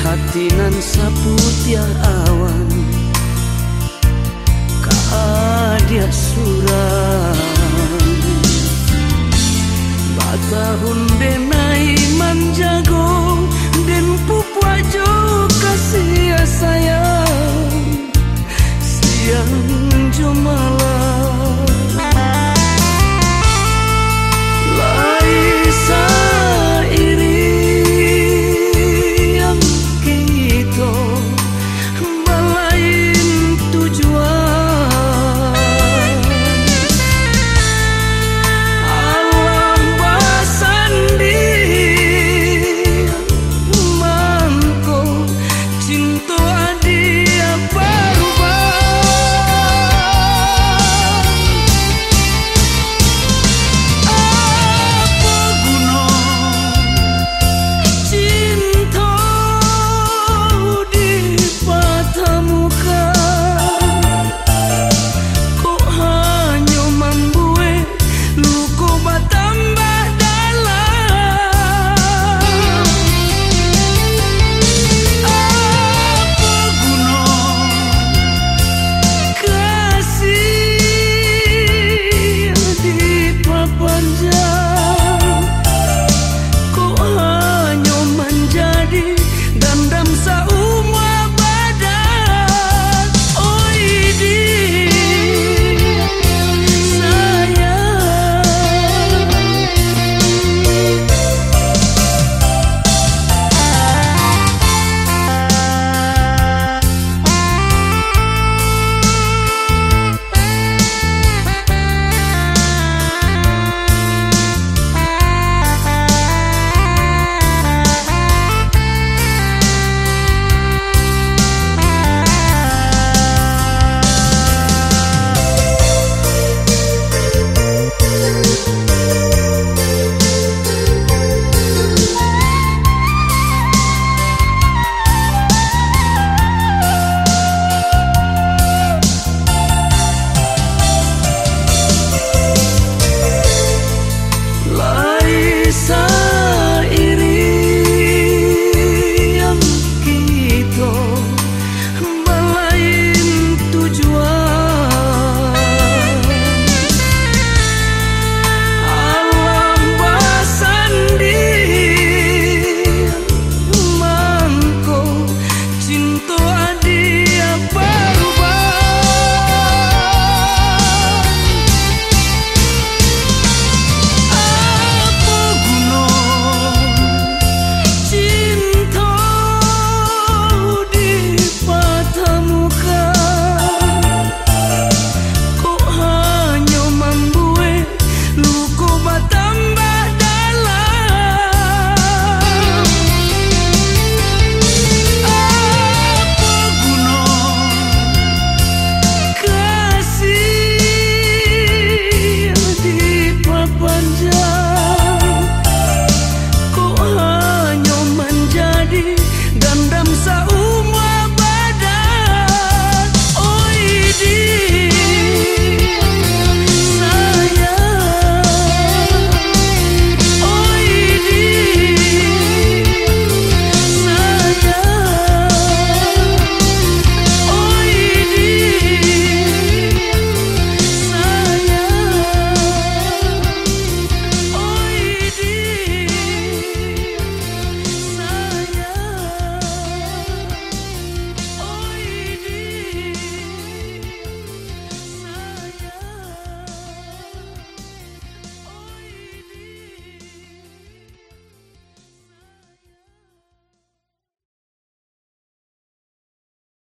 Hatinan yang hati nan saputih awan. Kaadia surang